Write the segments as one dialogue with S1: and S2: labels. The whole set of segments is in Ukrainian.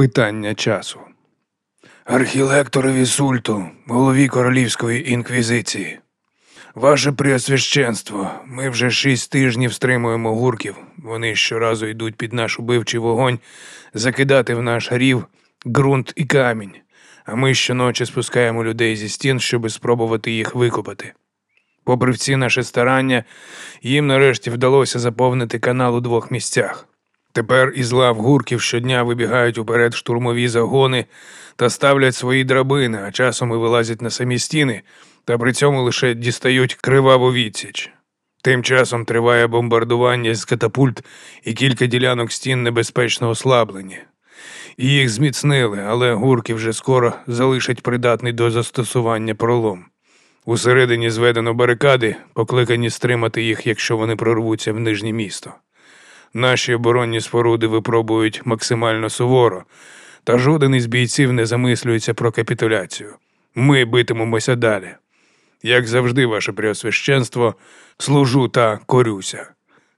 S1: Питання часу.
S2: Архілекторові сульту, голові королівської інквізиції. Ваше преосвященство, ми вже шість тижнів стримуємо гурків. Вони щоразу йдуть під наш убивчий вогонь закидати в наш рів ґрунт і камінь, а ми щоночі спускаємо людей зі стін, щоб спробувати їх викопати. Попри всі наші старання, їм нарешті вдалося заповнити канал у двох місцях. Тепер із лав гурків щодня вибігають уперед штурмові загони та ставлять свої драбини, а часом і вилазять на самі стіни, та при цьому лише дістають криваву відсіч. Тим часом триває бомбардування з катапульт і кілька ділянок стін небезпечно ослаблені. Їх зміцнили, але гурки вже скоро залишать придатний до застосування пролом. Усередині зведено барикади, покликані стримати їх, якщо вони прорвуться в нижнє місто. Наші оборонні споруди випробують максимально суворо, та жоден із бійців не замислюється про капітуляцію. Ми битимемося далі. Як завжди, ваше преосвященство, служу та корюся.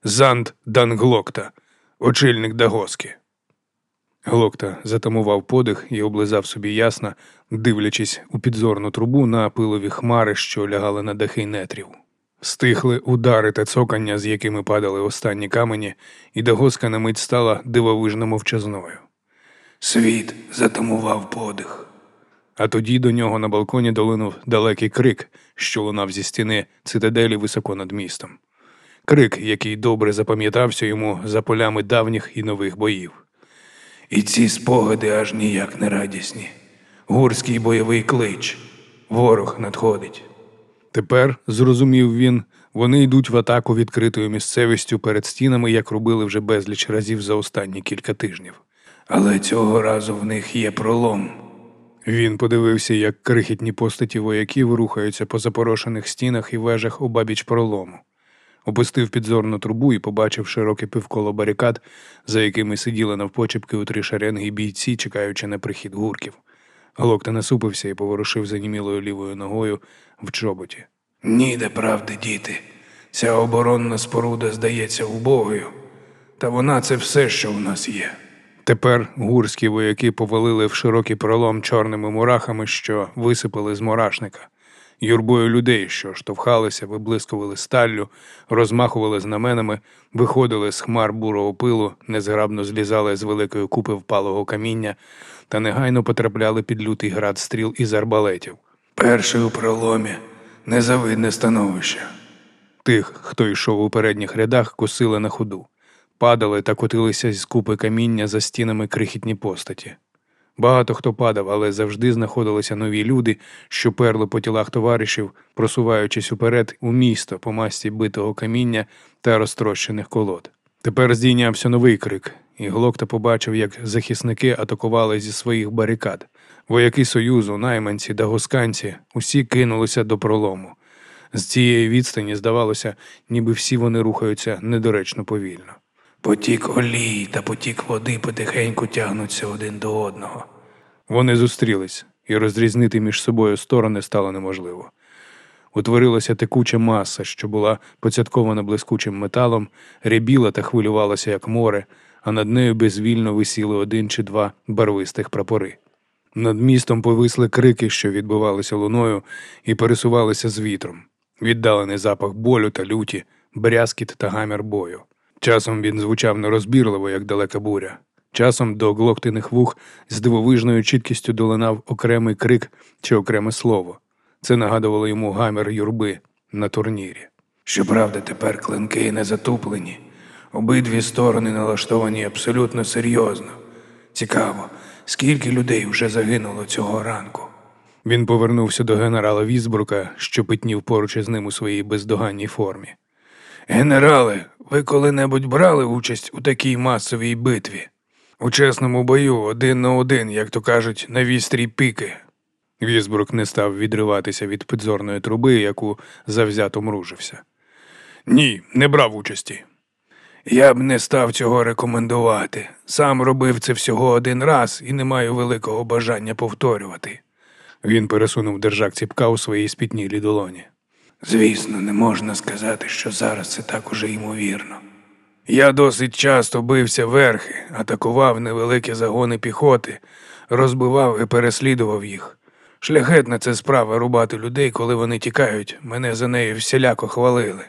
S2: Занд Данглокта, очільник Дагоски. Глокта затамував подих і облизав собі ясно, дивлячись у підзорну трубу на пилові хмари, що лягали на дахи нетрів. Стихли удари та цокання, з якими падали останні камені, і Дагоска на мить стала дивовижно мовчазною. Світ затамував подих. А тоді до нього на балконі долинув далекий крик, що лунав зі стіни цитаделі високо над містом. Крик, який добре запам'ятався йому за полями давніх і нових боїв. І ці спогади аж ніяк не радісні. Гурський бойовий клич. Ворог надходить. Тепер, зрозумів він, вони йдуть в атаку відкритою місцевістю перед стінами, як робили вже безліч разів за останні кілька тижнів. Але цього разу в них є пролом. Він подивився, як крихітні постаті вояків рухаються по запорошених стінах і вежах у бабіч пролому. Опустив підзорну трубу і побачив широке пивколо барикад, за якими сиділи навпочепки у три шеренги бійці, чекаючи на прихід гурків. Глокта насупився і поворушив занімілою лівою ногою в чоботі. Ніде правди, діти. Ця оборонна споруда здається убогою, та вона це все, що в нас є. Тепер гурські вояки повалили в широкий пролом чорними мурахами, що висипали з мурашника, юрбою людей, що штовхалися, виблискували сталлю, розмахували знаменами, виходили з хмар бурого пилу, незграбно злізали з великої купи впалого каміння та негайно потрапляли під лютий град стріл із арбалетів. Перший у проломі незавидне становище. Тих, хто йшов у передніх рядах, косили на ходу. Падали та котилися з купи каміння за стінами крихітні постаті. Багато хто падав, але завжди знаходилися нові люди, що перли по тілах товаришів, просуваючись уперед у місто по масті битого каміння та розтрощених колод. Тепер здійнявся новий крик, і Глокта побачив, як захисники атакували зі своїх барикад. Вояки Союзу, найманці та госканці усі кинулися до пролому. З цієї відстані здавалося, ніби всі вони рухаються недоречно повільно. Потік олії та потік води потихеньку тягнуться один до одного. Вони зустрілись, і розрізнити між собою сторони стало неможливо. Утворилася текуча маса, що була поцяткована блискучим металом, рябіла та хвилювалася, як море, а над нею безвільно висіли один чи два барвистих прапори. Над містом повисли крики, що відбивалися луною, і пересувалися з вітром, віддалений запах болю та люті, брязкіт та гамір бою. Часом він звучав нерозбірливо, як далека буря. Часом до глоктиних вух з дивовижною чіткістю долинав окремий крик чи окреме слово. Це нагадувало йому гамір юрби на турнірі. Щоправда, тепер клинки не затуплені. Обидві сторони налаштовані абсолютно серйозно. Цікаво, скільки людей вже загинуло цього ранку. Він повернувся до генерала Візбрука, що питнів поруч із ним у своїй бездоганній формі. Генерале, ви коли-небудь брали участь у такій масовій битві? У чесному бою один на один, як то кажуть, на вістрій піки. Візбрук не став відриватися від підзорної труби, яку завзято мружився. Ні, не брав участі. Я б не став цього рекомендувати. Сам робив це всього один раз і не маю великого бажання повторювати. Він пересунув держак ціпка у своїй спітнілій долоні. Звісно, не можна сказати, що зараз це так уже ймовірно. Я досить часто бився верхи, атакував невеликі загони піхоти, розбивав і переслідував їх. Шляхетна це справа рубати людей, коли вони тікають. Мене за нею всіляко хвалили.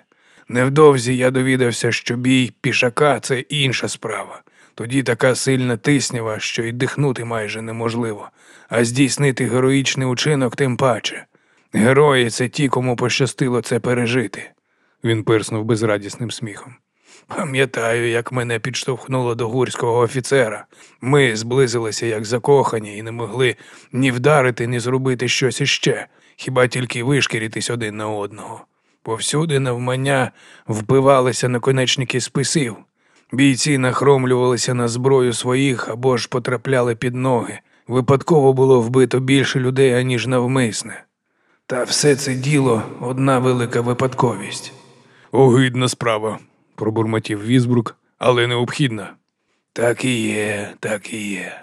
S2: Невдовзі я довідався, що бій пішака це інша справа. Тоді така сильна тиснява, що й дихнути майже неможливо, а здійснити героїчний учинок тим паче. Герої це ті, кому пощастило це пережити. Він пирснув безрадісним сміхом. Пам'ятаю, як мене підштовхнуло до гурського офіцера. Ми зблизилися як закохані і не могли ні вдарити, ні зробити щось іще, хіба тільки вишкіритись один на одного. Повсюди навмання вбивалися наконечники списів. Бійці нахромлювалися на зброю своїх або ж потрапляли під ноги. Випадково було вбито більше людей, аніж навмисне. Та все це діло одна велика випадковість. Огидна справа, пробурмотів Візбрук, але необхідна. Так і є, так і є.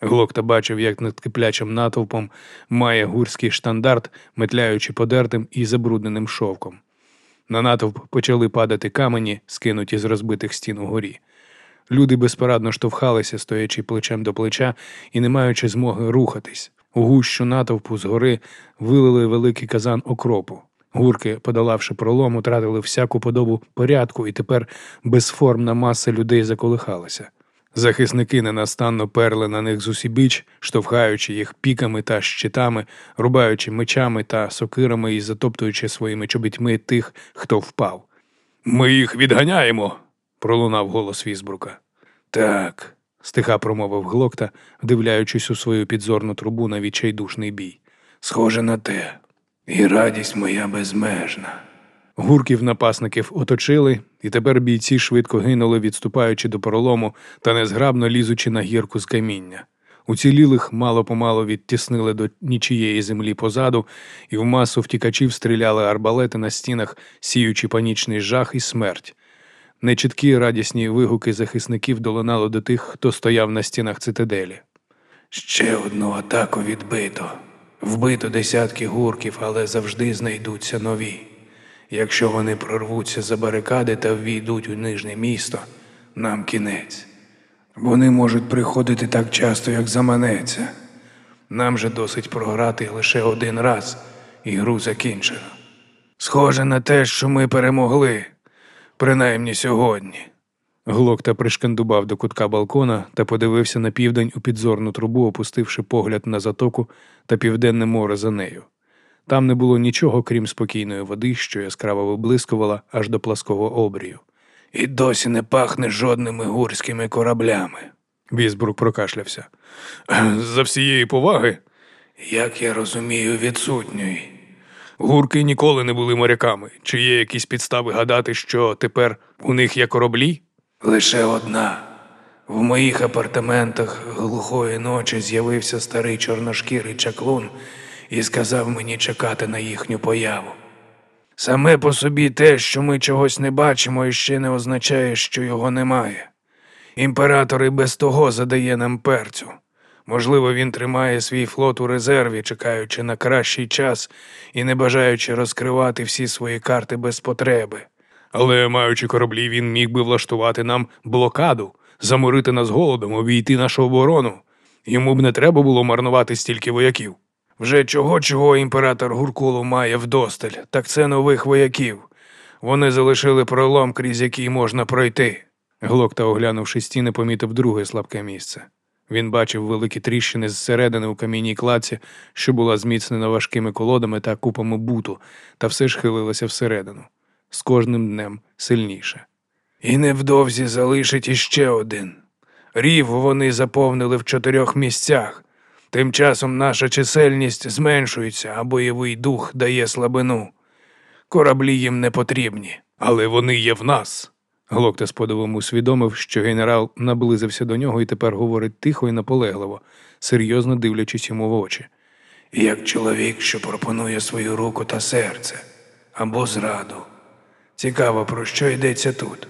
S2: Глокта бачив, як над киплячим натовпом має гурський штандарт, метляючи подертим і забрудненим шовком. На натовп почали падати камені, скинуті з розбитих стін угорі. Люди безпорадно штовхалися, стоячи плечем до плеча і не маючи змоги рухатись. У гущу натовпу згори вилили великий казан окропу. Гурки, подолавши пролом, утратили всяку подобу порядку, і тепер безформна маса людей заколихалася. Захисники ненастанно перли на них зусібіч, штовхаючи їх піками та щитами, рубаючи мечами та сокирами і затоптуючи своїми чобітьми тих, хто впав. Ми їх відганяємо, пролунав голос Візбрука. Так, стиха промовив глокта, вдивляючись у свою підзорну трубу на відчайдушний бій. Схоже на те, і радість моя безмежна. Гурків напасників оточили, і тепер бійці швидко гинули, відступаючи до пролому та незграбно лізучи на гірку з каміння. Уцілілих мало помалу відтіснили до нічієї землі позаду, і в масу втікачів стріляли арбалети на стінах, сіючи панічний жах і смерть. Нечіткі радісні вигуки захисників долинали до тих, хто стояв на стінах цитаделі. Ще одну атаку відбито. Вбито десятки гурків, але завжди знайдуться нові. Якщо вони прорвуться за барикади та ввійдуть у нижнє місто, нам кінець. Вони можуть приходити так часто, як заманеться. Нам же досить програти лише один раз, і гру закінчено. Схоже на те, що ми перемогли, принаймні сьогодні. Глокта пришкандубав до кутка балкона та подивився на південь у підзорну трубу, опустивши погляд на затоку та південне море за нею. Там не було нічого, крім спокійної води, що яскраво виблискувала аж до плаского обрію. І досі не пахне жодними гурськими кораблями. Візбрук прокашлявся. За всієї поваги. Як я розумію, відсутньої. Гурки ніколи не були моряками. Чи є якісь підстави гадати, що тепер у них є кораблі? Лише одна. В моїх апартаментах глухої ночі з'явився старий чорношкірий чаклун і сказав мені чекати на їхню появу. Саме по собі те, що ми чогось не бачимо, іще не означає, що його немає. Імператор і без того задає нам перцю. Можливо, він тримає свій флот у резерві, чекаючи на кращий час і не бажаючи розкривати всі свої карти без потреби. Але, маючи кораблі, він міг би влаштувати нам блокаду, заморити нас голодом, обійти нашу оборону. Йому б не треба було марнувати стільки вояків. Вже чого чого імператор Гуркулу має вдосталь, так це нових вояків. Вони залишили пролом, крізь який можна пройти. Глокта, оглянувши стіни, помітив друге слабке місце. Він бачив великі тріщини зсередини у камінній кладці, що була зміцнена важкими колодами та купами буту, та все ж хилилася всередину, з кожним днем сильніше. І невдовзі залишить іще один. Рів вони заповнили в чотирьох місцях. Тим часом наша чисельність зменшується, а бойовий дух дає слабину. Кораблі їм не потрібні, але вони є в нас. Глокта з подивом усвідомив, що генерал наблизився до нього і тепер говорить тихо і наполегливо, серйозно дивлячись йому в очі. Як чоловік, що пропонує свою руку та серце або зраду. Цікаво, про що йдеться тут.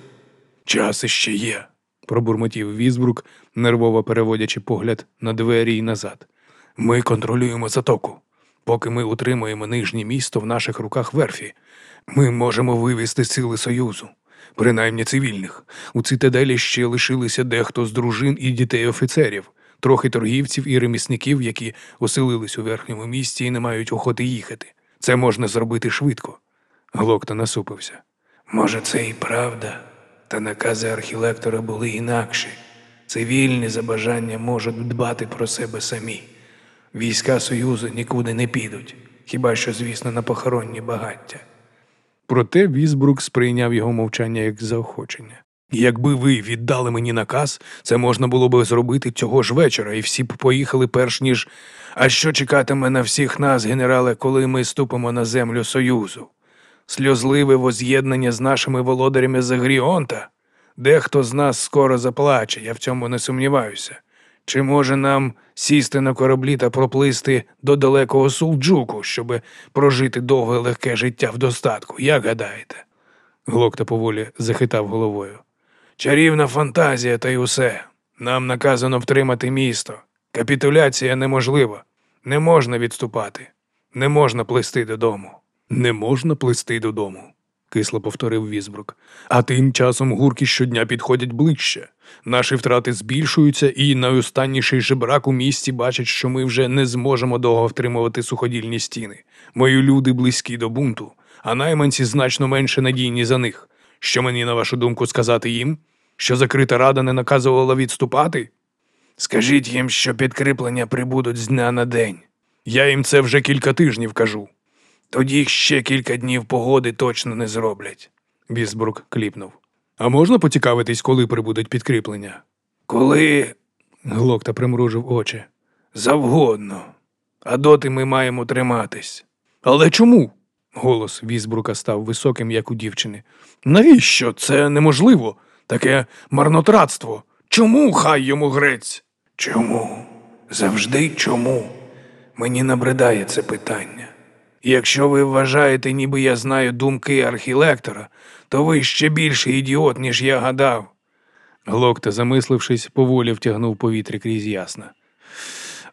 S2: Час іще є, пробурмотів Візбрук, нервово переводячи погляд на двері і назад. Ми контролюємо затоку. Поки ми утримуємо нижнє місто в наших руках верфі, ми можемо вивести сили Союзу. Принаймні цивільних. У цитаделі ще лишилися дехто з дружин і дітей офіцерів, трохи торгівців і ремісників, які оселились у верхньому місті і не мають охоти їхати. Це можна зробити швидко. Глокта насупився. Може, це і правда, та накази архілектора були інакші. Цивільні за бажанням можуть дбати про себе самі. Війська Союзу нікуди не підуть, хіба що, звісно, на похоронні багаття. Проте Візбрук сприйняв його мовчання як заохочення. Якби ви віддали мені наказ, це можна було би зробити цього ж вечора, і всі б поїхали перш ніж. А що чекатиме на всіх нас, генерале, коли ми ступимо на землю Союзу? Сльозливе воз'єднання з нашими володарями Загріонта? Дехто з нас скоро заплаче, я в цьому не сумніваюся. Чи може нам сісти на кораблі та проплисти до далекого Сулджуку, щоб прожити довге легке життя в достатку, як гадаєте? Глокта поволі захитав головою. Чарівна фантазія та й усе. Нам наказано втримати місто. Капітуляція неможлива. Не можна відступати. Не можна плисти додому. Не можна плисти додому, кисло повторив Візбрук. А тим часом гурки щодня підходять ближче. Наші втрати збільшуються, і найостанніший жебрак у місті бачить, що ми вже не зможемо довго втримувати суходільні стіни. Мої люди близькі до бунту, а найманці значно менше надійні за них. Що мені, на вашу думку, сказати їм? Що закрита рада не наказувала відступати? Скажіть їм, що підкріплення прибудуть з дня на день. Я їм це вже кілька тижнів кажу. Тоді ще кілька днів погоди точно не зроблять. Вісбрук кліпнув. А можна поцікавитись, коли прибудуть підкріплення? Коли. Глокта примружив очі. Завгодно. А доти ми маємо триматись. Але чому? Голос Візбрука став високим, як у дівчини. Навіщо? Це неможливо. Таке марнотратство. Чому хай йому грець? Чому? Завжди чому? Мені набридає це питання. Якщо ви вважаєте, ніби я знаю думки архілектора, то ви ще більший ідіот, ніж я гадав. Глокта, замислившись, поволі втягнув повітря крізь ясна.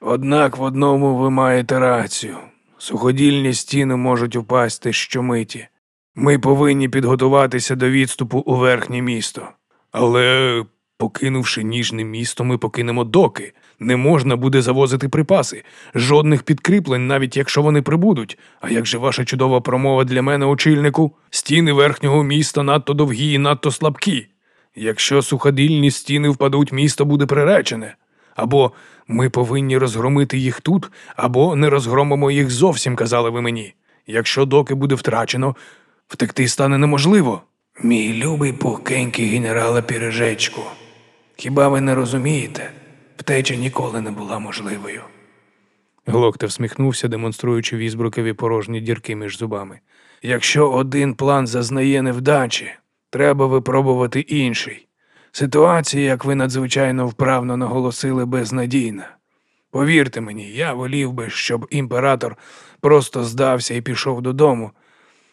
S2: Однак в одному ви маєте рацію. Суходільні стіни можуть упасти щомиті. Ми повинні підготуватися до відступу у верхнє місто. Але, покинувши ніжне місто, ми покинемо доки. Не можна буде завозити припаси, жодних підкріплень, навіть якщо вони прибудуть. А як же ваша чудова промова для мене, очільнику? Стіни верхнього міста надто довгі і надто слабкі. Якщо суходільні стіни впадуть, місто буде приречене. Або ми повинні розгромити їх тут, або не розгромимо їх зовсім, казали ви мені. Якщо доки буде втрачено, втекти стане неможливо. Мій любий пухкенький генерала Пірежечку, хіба ви не розумієте? Втеча ніколи не була можливою. Глокта всміхнувся, демонструючи візбрукові порожні дірки між зубами. Якщо один план зазнає невдачі, треба випробувати інший. Ситуація, як ви надзвичайно вправно наголосили, безнадійна. Повірте мені, я волів би, щоб імператор просто здався і пішов додому.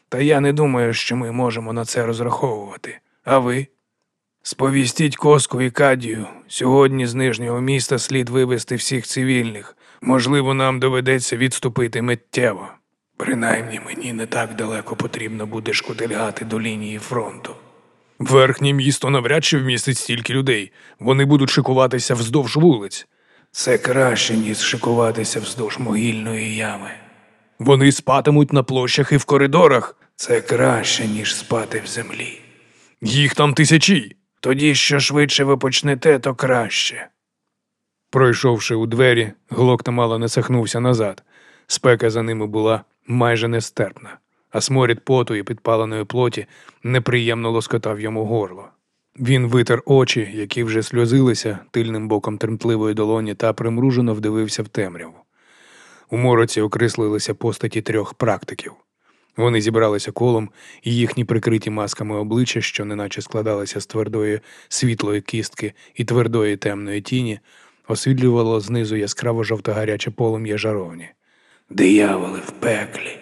S2: Та я не думаю, що ми можемо на це розраховувати. А ви? Сповістіть коску і кадію. Сьогодні з нижнього міста слід вивезти всіх цивільних. Можливо, нам доведеться відступити миттєво. Принаймні мені не так далеко потрібно буде шкутильгати до лінії фронту. Верхнє місто навряд чи вмістить стільки людей. Вони будуть шикуватися вздовж вулиць. Це краще, ніж шикуватися вздовж могильної ями. Вони спатимуть на площах і в коридорах. Це краще, ніж спати в землі. Їх там тисячі. Тоді що швидше ви почнете, то краще. Пройшовши у двері, глокта мало не сахнувся назад. Спека за ними була майже нестерпна, а сморід поту і підпаленої плоті неприємно лоскотав йому горло. Він витер очі, які вже сльозилися тильним боком тремтливої долоні, та примружено вдивився в темряву. У мороці окрислилися постаті трьох практиків. Вони зібралися колом, і їхні прикриті масками обличчя, що неначе складалися з твердої світлої кістки і твердої темної тіні, освітлювало знизу яскраво жовто-гаряче полум'я жаровні. Дияволи в пеклі.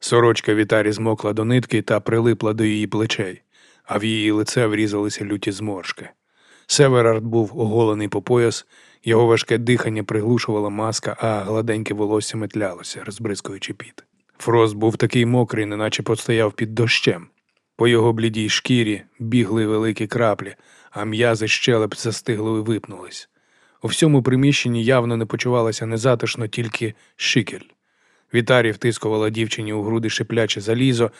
S2: Сорочка Вітарі змокла до нитки та прилипла до її плечей, а в її лице врізалися люті зморшки. Северард був оголений по пояс, його важке дихання приглушувала маска, а гладеньке волосся метлялося, розбризкуючи піт. Фрост був такий мокрий, неначе постояв під дощем. По його блідій шкірі бігли великі краплі, а м'язи щелеп застигли і випнулись. У всьому приміщенні явно не почувалося незатишно тільки шикель. Вітарі втискувала дівчині у груди шипляче залізо,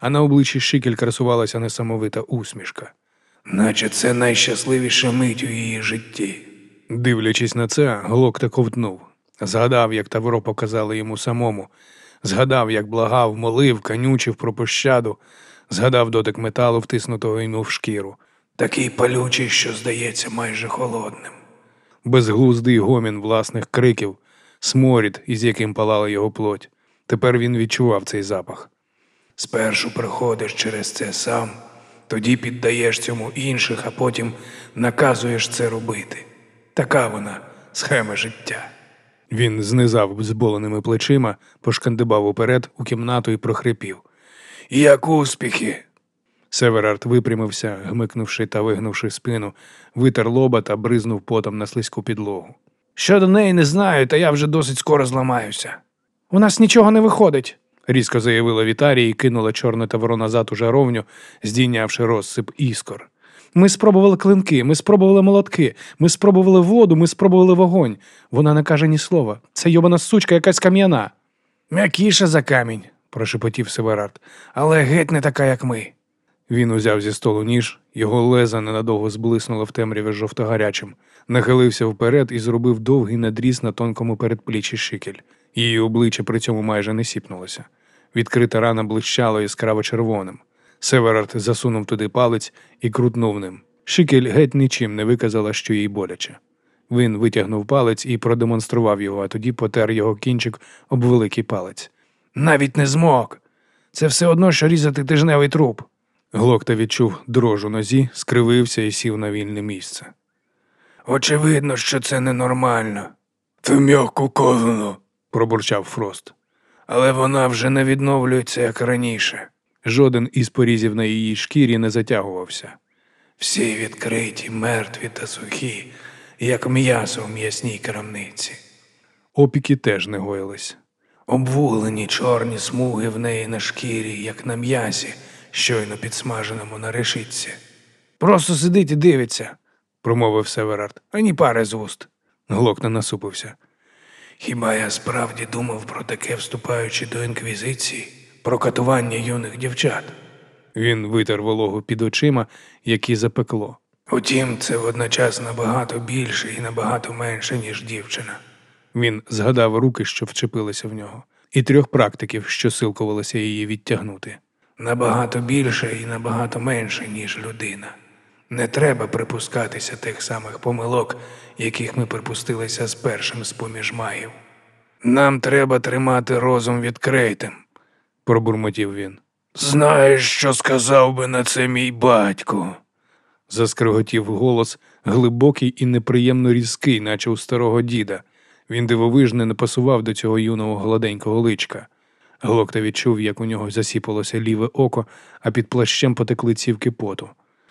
S2: а на обличчі шикель красувалася несамовита усмішка. Наче це найщасливіша мить у її житті. Дивлячись на це, глок та ковтнув. Згадав, як Тавро показали йому самому, згадав, як благав, молив, канючив про пощаду, згадав дотик металу, втиснутого йому в шкіру. Такий палючий, що здається майже холодним. Безглуздий гомін власних криків, сморід, із яким палала його плоть. Тепер він відчував цей запах. Спершу приходиш через це сам, тоді піддаєш цьому інших, а потім наказуєш це робити. Така вона схема життя. Він знизав зболеними плечима, пошкандибав уперед у кімнату і прохрипів. Як успіхи? Северард випрямився, гмикнувши та вигнувши спину, витер лоба та бризнув потом на слизьку підлогу. Щодо неї не знаю, та я вже досить скоро зламаюся. У нас нічого не виходить, різко заявила Вітарія і кинула чорне тавро назад у жаровню, здійнявши розсип іскор. Ми спробували клинки, ми спробували молотки, ми спробували воду, ми спробували вогонь. Вона не каже ні слова. Це йобана сучка якась кам'яна. М'якіша за камінь, прошепотів Северард, але геть не така, як ми. Він узяв зі столу ніж, його лезо ненадовго зблиснуло в темряві жовто-гарячим, нахилився вперед і зробив довгий надріз на тонкому передпліччі Шикель. Її обличчя при цьому майже не сіпнулося. Відкрита рана блищала яскраво червоним. Северард засунув туди палець і крутнув ним. Шикель геть нічим не виказала, що їй боляче. Він витягнув палець і продемонстрував його, а тоді потер його кінчик об великий палець. Навіть не змог. Це все одно, що різати тижневий труп. Глокта відчув дрож у нозі, скривився і сів на вільне місце. Очевидно, що це ненормально. Це м'яко казано, пробурчав Фрост. Але вона вже не відновлюється, як раніше. Жоден із порізів на її шкірі не затягувався. Всі відкриті, мертві та сухі, як м'ясо в м'ясній крамниці. Опіки теж не гоїлись. Обвуглені чорні смуги в неї на шкірі, як на м'ясі, щойно підсмаженому на решітці. Просто сидить і дивиться, промовив Северард, ані пари з уст. Глок не насупився. Хіба я справді думав про таке, вступаючи до інквізиції, про катування юних дівчат? Він витер вологу під очима, які запекло. Утім, це водночас набагато більше і набагато менше, ніж дівчина. Він згадав руки, що вчепилися в нього, і трьох практиків, що силкувалися її відтягнути. Набагато більше і набагато менше, ніж людина. Не треба припускатися тих самих помилок, яких ми припустилися з першим з поміж магів. Нам треба тримати розум відкритим, пробурмотів він. Знаєш, що сказав би на це мій батько? заскриготів голос, глибокий і неприємно різкий, наче у старого діда. Він дивовижно не пасував до цього юного гладенького личка. Глокта відчув, як у нього засіпалося ліве око, а під плащем потекли цівки поту.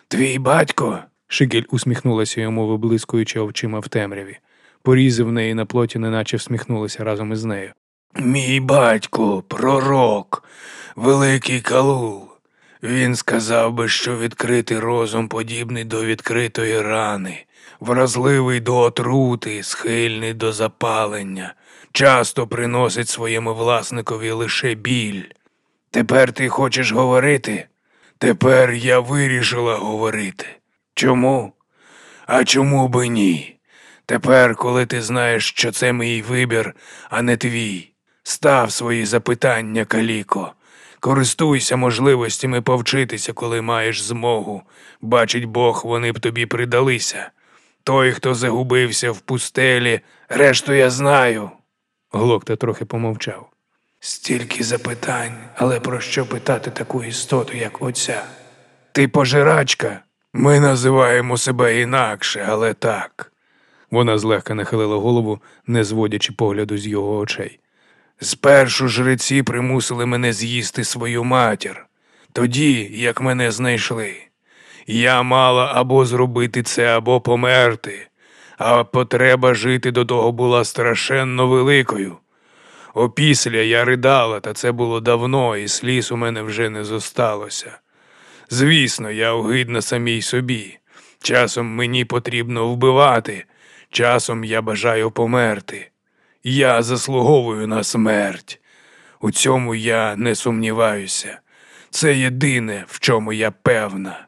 S2: Твій батько. Шикель усміхнулася йому, виблискуючи очима в темряві. Порізи в неї на плоті, неначе всміхнулися разом із нею. Мій батько, пророк, великий калул. Він сказав би, що відкритий розум подібний до відкритої рани, вразливий до отрути, схильний до запалення, часто приносить своєму власникові лише біль. Тепер ти хочеш говорити? Тепер я вирішила говорити. Чому? А чому би ні? Тепер, коли ти знаєш, що це мій вибір, а не твій, став свої запитання, Каліко. Користуйся можливостями повчитися, коли маєш змогу. Бачить Бог, вони б тобі придалися. Той, хто загубився в пустелі, решту я знаю. Глокта трохи помовчав. Стільки запитань, але про що питати таку істоту, як оця? Ти пожирачка? Ми називаємо себе інакше, але так. Вона злегка нахилила голову, не зводячи погляду з його очей. Спершу жреці примусили мене з'їсти свою матір, тоді, як мене знайшли. Я мала або зробити це, або померти, а потреба жити до того була страшенно великою. Опісля я ридала, та це було давно, і сліз у мене вже не зосталося. Звісно, я огидна самій собі. Часом мені потрібно вбивати, часом я бажаю померти. Я заслуговую на смерть. У цьому я не сумніваюся. Це єдине, в чому я певна.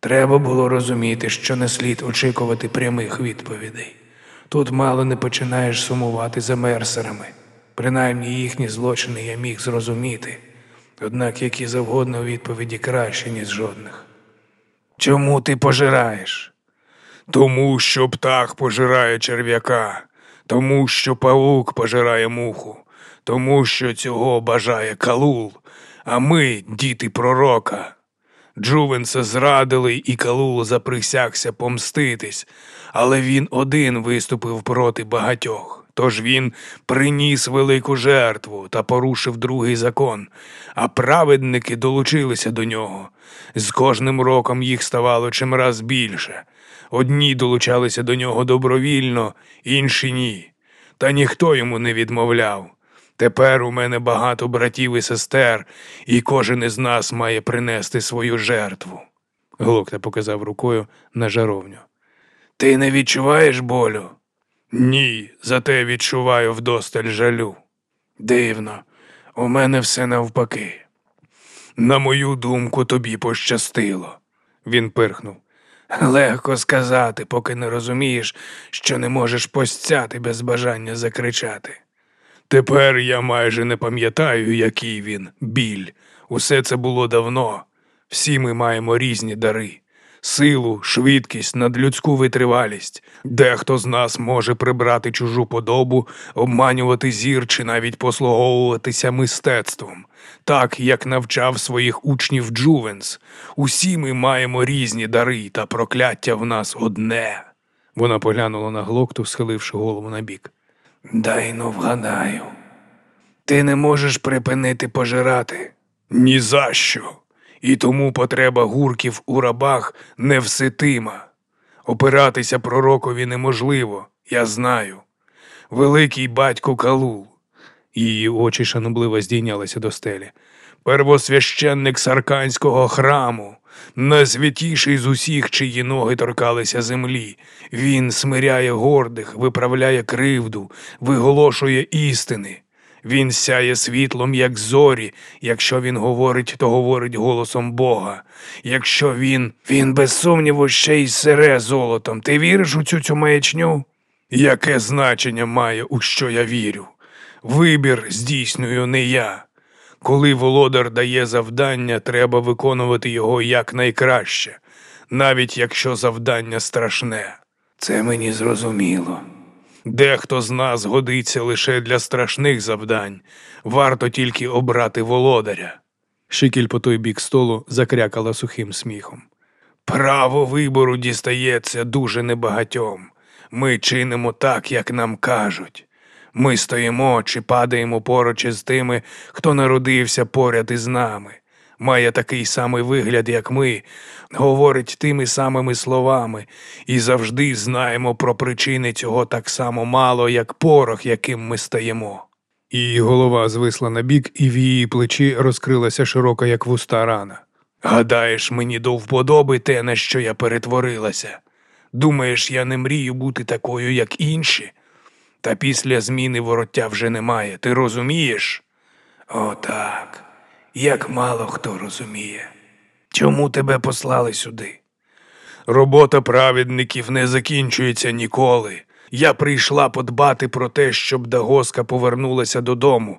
S2: Треба було розуміти, що не слід очікувати прямих відповідей. Тут мало не починаєш сумувати за мерсерами. Принаймні їхні злочини я міг зрозуміти. Однак які завгодно відповіді краще, ніж жодних. Чому ти пожираєш? Тому що птах пожирає черв'яка, тому що паук пожирає муху, тому що цього бажає калул, а ми діти пророка. Джувенса зрадили, і Калул заприсягся помститись, але він один виступив проти багатьох. Тож він приніс велику жертву та порушив другий закон, а праведники долучилися до нього. З кожним роком їх ставало чимраз більше. Одні долучалися до нього добровільно, інші ні. Та ніхто йому не відмовляв. Тепер у мене багато братів і сестер, і кожен із нас має принести свою жертву. Глокта показав рукою на жаровню. Ти не відчуваєш болю? Ні, зате відчуваю вдосталь жалю. Дивно, у мене все навпаки. На мою думку, тобі пощастило. Він пирхнув. Легко сказати, поки не розумієш, що не можеш постяти без бажання закричати. Тепер я майже не пам'ятаю, який він біль. Усе це було давно. Всі ми маємо різні дари. Силу, швидкість, надлюдську витривалість. Дехто з нас може прибрати чужу подобу, обманювати зір чи навіть послуговуватися мистецтвом, так як навчав своїх учнів Джувенс. Усі ми маємо різні дари, та прокляття в нас одне. Вона поглянула на глокту, схиливши голову на бік. Дай ну вгадаю. Ти не можеш припинити пожирати. Ні за що. І тому потреба гурків у рабах невситима. Опиратися пророкові неможливо, я знаю. Великий батько Калул. Її очі шанобливо здійнялися до стелі. Первосвященник сарканського храму, найсвятіший з усіх, чиї ноги торкалися землі. Він смиряє гордих, виправляє кривду, виголошує істини. Він сяє світлом, як зорі. Якщо він говорить, то говорить голосом Бога. Якщо він, він без сумніву ще й сере золотом. Ти віриш у цю цю маячню? Яке значення має, у що я вірю? Вибір здійснюю не я. Коли володар дає завдання, треба виконувати його якнайкраще, навіть якщо завдання страшне. Це мені зрозуміло. Дехто з нас годиться лише для страшних завдань, варто тільки обрати володаря. Шикіль по той бік столу закрякала сухим сміхом. Право вибору дістається дуже небагатьом. Ми чинимо так, як нам кажуть. Ми стоїмо чи падаємо поруч із тими, хто народився поряд із нами. Має такий самий вигляд, як ми, говорить тими самими словами, і завжди знаємо про причини цього так само мало, як порох, яким ми стаємо. Її голова звисла на бік, і в її плечі розкрилася широка, як вуста рана. Гадаєш, мені до вподоби те, на що я перетворилася. Думаєш, я не мрію бути такою, як інші? Та після зміни вороття вже немає, ти розумієш? О, так, як мало хто розуміє. Чому тебе послали сюди? Робота праведників не закінчується ніколи. Я прийшла подбати про те, щоб Дагоска повернулася додому,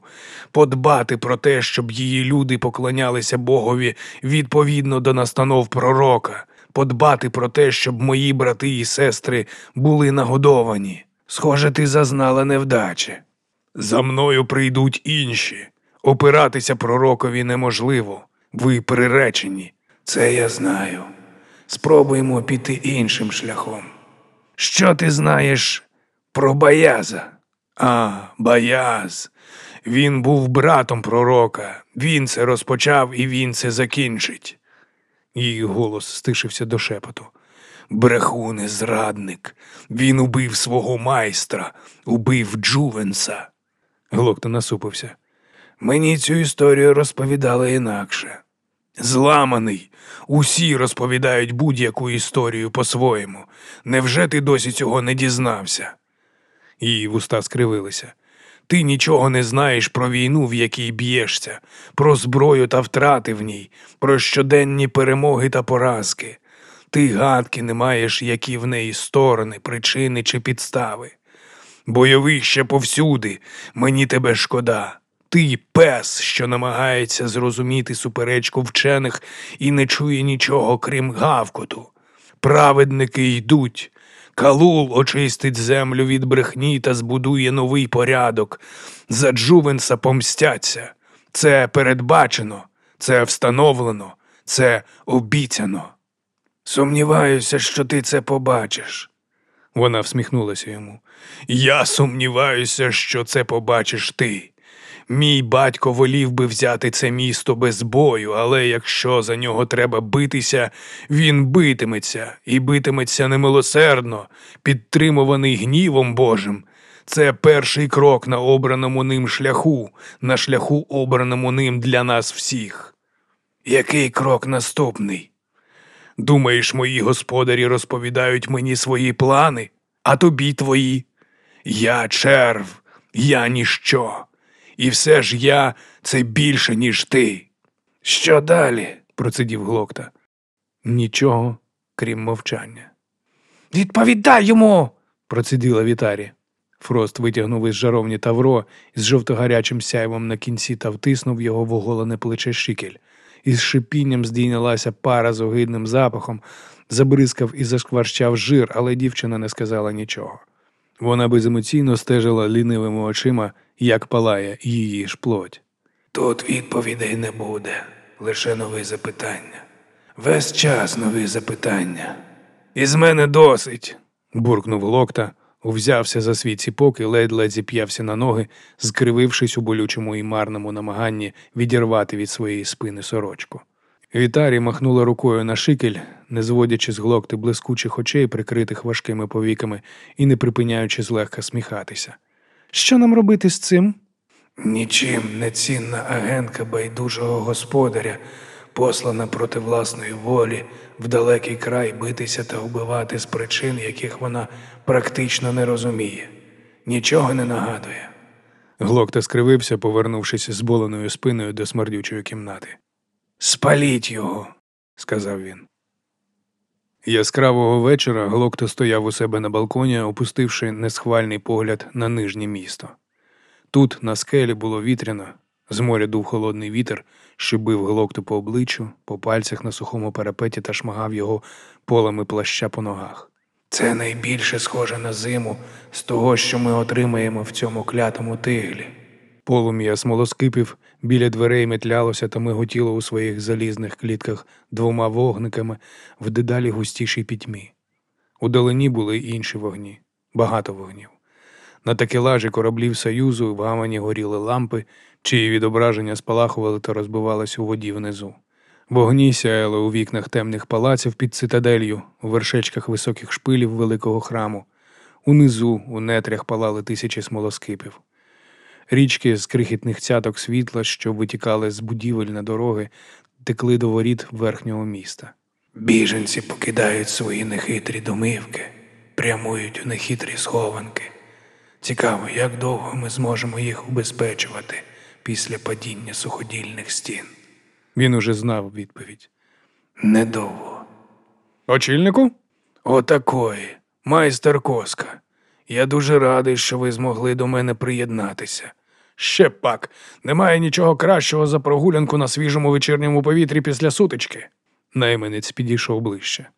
S2: подбати про те, щоб її люди поклонялися Богові відповідно до настанов пророка, подбати про те, щоб мої брати і сестри були нагодовані. Схоже, ти зазнала невдачі. За мною прийдуть інші. Опиратися пророкові неможливо. Ви приречені. Це я знаю. Спробуємо піти іншим шляхом. Що ти знаєш про Баяза? А, Баяз. Він був братом пророка. Він це розпочав і він це закінчить. Її голос стишився до шепоту. Брехун і зрадник. Він убив свого майстра, убив Джувенса. Глокта насупився. Мені цю історію розповідали інакше. Зламаний. Усі розповідають будь-яку історію по-своєму. Невже ти досі цього не дізнався? Її вуста скривилися. Ти нічого не знаєш про війну, в якій б'єшся, про зброю та втрати в ній, про щоденні перемоги та поразки. Ти гадки не маєш, які в неї сторони, причини чи підстави. Бойовище повсюди, мені тебе шкода. Ти пес, що намагається зрозуміти суперечку вчених і не чує нічого, крім гавкоту. Праведники йдуть. Калул очистить землю від брехні та збудує новий порядок. За Джувенса помстяться. Це передбачено, це встановлено, це обіцяно. Сумніваюся, що ти це побачиш. Вона всміхнулася йому. Я сумніваюся, що це побачиш ти. Мій батько волів би взяти це місто без бою, але якщо за нього треба битися, він битиметься і битиметься немилосердно, підтримуваний гнівом Божим. Це перший крок на обраному ним шляху, на шляху, обраному ним для нас всіх. Який крок наступний? Думаєш, мої господарі розповідають мені свої плани, а тобі твої? Я черв, я ніщо. І все ж я це більше, ніж ти. Що далі? процидів глокта. Нічого, крім мовчання. Відповідай йому. проциділа Вітарі. Фрост витягнув із жаровні тавро із жовтогарячим сяйвом на кінці та втиснув його в оголене плече шикель. Із шипінням здійнялася пара з огидним запахом, забризкав і зашкварщав жир, але дівчина не сказала нічого. Вона беземоційно стежила лінивими очима, як палає її ж плоть. Тут відповідей не буде, лише нові запитання. Весь час нові запитання. Із мене досить. буркнув локта, увзявся за свій ціпок і ледь-ледь зіп'явся на ноги, скривившись у болючому і марному намаганні відірвати від своєї спини сорочку. Вітарі махнула рукою на шикель, не зводячи з глокти блискучих очей, прикритих важкими повіками, і не припиняючи злегка сміхатися. Що нам робити з цим? Нічим не цінна агентка байдужого господаря, послана проти власної волі в далекий край битися та вбивати з причин, яких вона практично не розуміє. Нічого не нагадує. Глокта скривився, повернувшись зболеною спиною до смердючої кімнати. Спаліть його, сказав він. Яскравого вечора Глокта стояв у себе на балконі, опустивши несхвальний погляд на нижнє місто. Тут, на скелі, було вітряно, з моря дув холодний вітер, що бив Глокту по обличчю, по пальцях на сухому парапеті та шмагав його полами плаща по ногах. Це найбільше схоже на зиму з того, що ми отримаємо в цьому клятому тиглі. Полум'я смолоскипів біля дверей метлялося та миготіло у своїх залізних клітках двома вогниками в дедалі густішій пітьмі. У долині були інші вогні, багато вогнів. На такелажі кораблів Союзу в гамані горіли лампи, чиї відображення спалахували та розбивались у воді внизу. Вогні сяяли у вікнах темних палаців під цитаделью, у вершечках високих шпилів великого храму. Унизу, у нетрях палали тисячі смолоскипів. Річки з крихітних цяток світла, що витікали з будівель на дороги, текли до воріт верхнього міста. Біженці покидають свої нехитрі домівки, прямують у нехитрі схованки. Цікаво, як довго ми зможемо їх убезпечувати після падіння суходільних стін. Він уже знав відповідь. Недовго. Очільнику? Отакої, майстер Коска. Я дуже радий, що ви змогли до мене приєднатися. Ще пак, немає нічого кращого за прогулянку на свіжому вечірньому повітрі після сутички. Найманець підійшов ближче.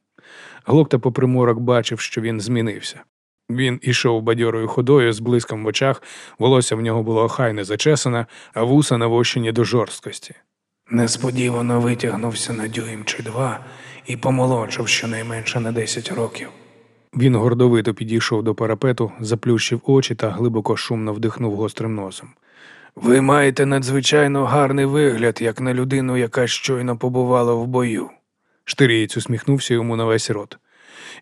S2: Глокта по приморок бачив, що він змінився. Він ішов бадьорою ходою з блиском в очах, волосся в нього було охайне зачесане, а вуса навощені до жорсткості. Несподівано витягнувся на дюйм чи два і помолодшав щонайменше на десять років. Він гордовито підійшов до парапету, заплющив очі та глибоко шумно вдихнув гострим носом. Ви маєте надзвичайно гарний вигляд, як на людину, яка щойно побувала в бою. Штирієць усміхнувся йому на весь рот.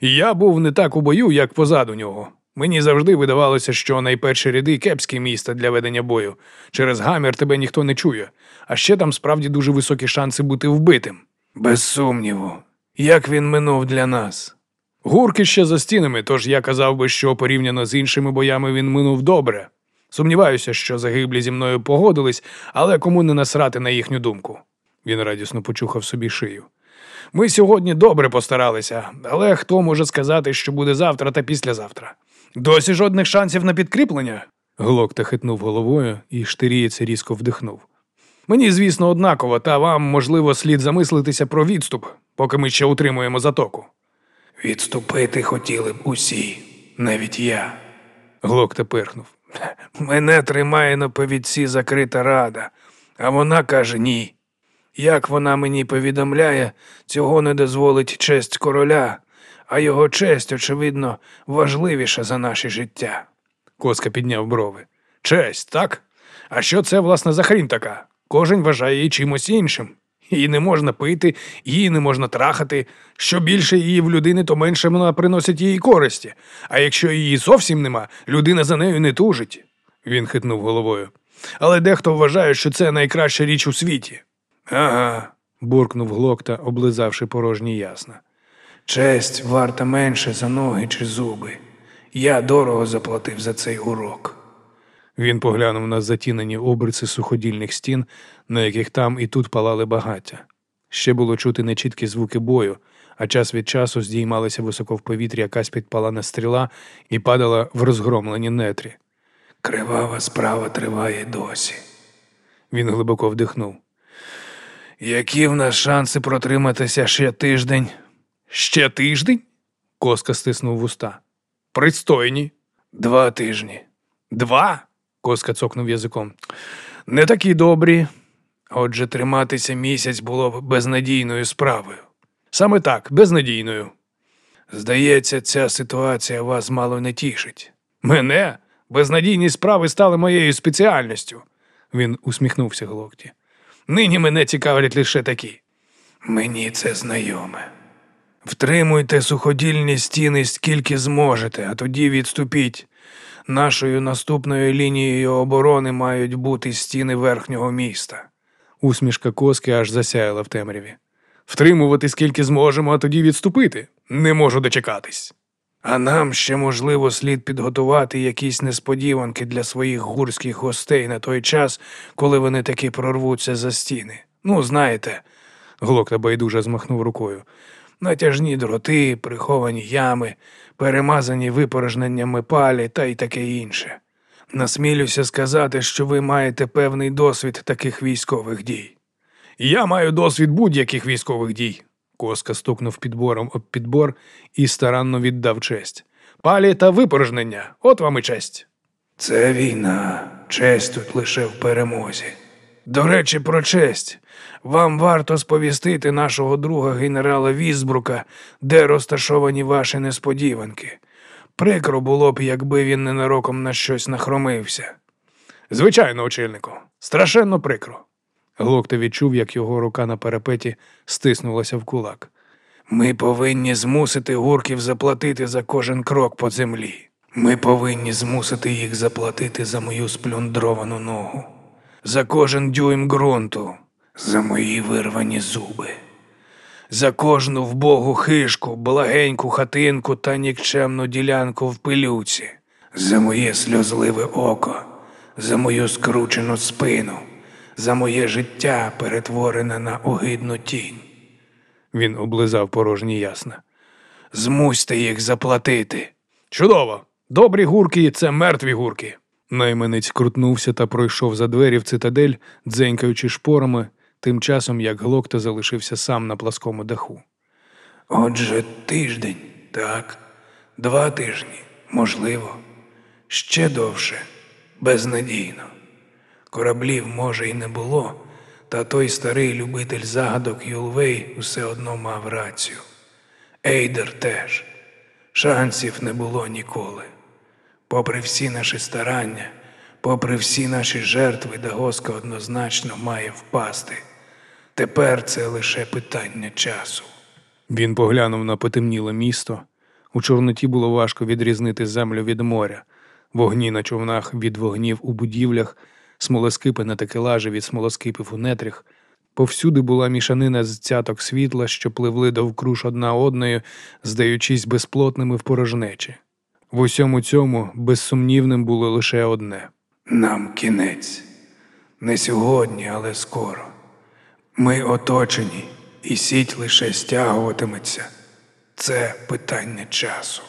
S2: Я був не так у бою, як позаду нього, Мені завжди видавалося, що найперші ряди кепське місце для ведення бою. Через гамір тебе ніхто не чує, а ще там справді дуже високі шанси бути вбитим. Без сумніву, як він минув для нас. Гурки ще за стінами, тож я казав би, що порівняно з іншими боями він минув добре. Сумніваюся, що загиблі зі мною погодились, але кому не насрати на їхню думку. Він радісно почухав собі шию. Ми сьогодні добре постаралися, але хто може сказати, що буде завтра та післязавтра? Досі жодних шансів на підкріплення. Глокта хитнув головою і штирієць різко вдихнув. Мені, звісно, однаково, та вам, можливо, слід замислитися про відступ, поки ми ще утримуємо затоку. Відступити хотіли б усі, навіть я. Глокта пирхнув. Мене тримає на повідці закрита рада, а вона каже ні. Як вона мені повідомляє, цього не дозволить честь короля, а його честь, очевидно, важливіша за наше життя. Коска підняв брови. Честь, так? А що це, власне, за хрінь така? Кожен вважає її чимось іншим. Її не можна пити, її не можна трахати. Що більше її в людини, то менше вона приносить їй користі. А якщо її зовсім нема, людина за нею не тужить. Він хитнув головою. Але дехто вважає, що це найкраща річ у світі. Ага, буркнув глокта, облизавши порожні ясна. Честь варта менше за ноги чи зуби. Я дорого заплатив за цей урок. Він поглянув на затінені обриси суходільних стін, на яких там і тут палали багаття. Ще було чути нечіткі звуки бою, а час від часу здіймалася високо в повітрі якась підпалана стріла і падала в розгромлені нетрі. Кривава справа триває досі. Він глибоко вдихнув. Які в нас шанси протриматися ще тиждень? Ще тиждень? Коска стиснув вуста. Пристойні. Два тижні. Два? Коска цокнув язиком. Не такі добрі. Отже, триматися місяць було б безнадійною справою. Саме так, безнадійною. Здається, ця ситуація вас мало не тішить. Мене? Безнадійні справи стали моєю спеціальністю. Він усміхнувся глокті. Нині мене цікавлять лише такі. Мені це знайоме. Втримуйте суходільні стіни скільки зможете, а тоді відступіть. Нашою наступною лінією оборони мають бути стіни верхнього міста. Усмішка коски аж засяяла в темряві. Втримувати скільки зможемо, а тоді відступити. Не можу дочекатись. А нам ще, можливо, слід підготувати якісь несподіванки для своїх гурських гостей на той час, коли вони таки прорвуться за стіни. Ну, знаєте, глокта байдуже змахнув рукою. Натяжні дроти, приховані ями, перемазані випорожненнями палі та й таке інше. Насмілюся сказати, що ви маєте певний досвід таких військових дій. Я маю досвід будь-яких військових дій. Коска стукнув підбором об підбор і старанно віддав честь. Палі та випорожнення, от вам і честь. Це війна, честь тут лише в перемозі. До речі, про честь. Вам варто сповістити нашого друга генерала Візбрука, де розташовані ваші несподіванки. Прикро було б, якби він ненароком на щось нахромився. Звичайно, очільнику, страшенно прикро. Глокта відчув, як його рука на парапеті стиснулася в кулак. Ми повинні змусити гурків заплатити за кожен крок по землі. Ми повинні змусити їх заплатити за мою сплюндровану ногу, за кожен дюйм ґрунту, за мої вирвані зуби, за кожну вбогу хишку, благеньку хатинку та нікчемну ділянку в пилюці, за моє сльозливе око, за мою скручену спину за моє життя, перетворене на огидну тінь. Він облизав порожні ясна. Змусьте їх заплатити. Чудово! Добрі гурки це мертві гурки. Найманець крутнувся та пройшов за двері в цитадель, дзенькаючи шпорами, тим часом як глокта залишився сам на пласкому даху. Отже, тиждень, так, два тижні, можливо, ще довше, безнадійно. Кораблів, може, і не було, та той старий любитель загадок Юлвей усе одно мав рацію. Ейдер теж. Шансів не було ніколи. Попри всі наші старання, попри всі наші жертви, Дагоска однозначно має впасти. Тепер це лише питання часу. Він поглянув на потемніле місто. У Чорноті було важко відрізнити землю від моря, вогні на човнах від вогнів у будівлях, смолоскипи на такелажі від смолоскипів у нетрях. Повсюди була мішанина з цяток світла, що пливли довкруж одна одної, здаючись безплотними в порожнечі. В усьому цьому безсумнівним було лише одне нам кінець. Не сьогодні, але скоро. Ми оточені, і сіть лише стягуватиметься. Це питання часу.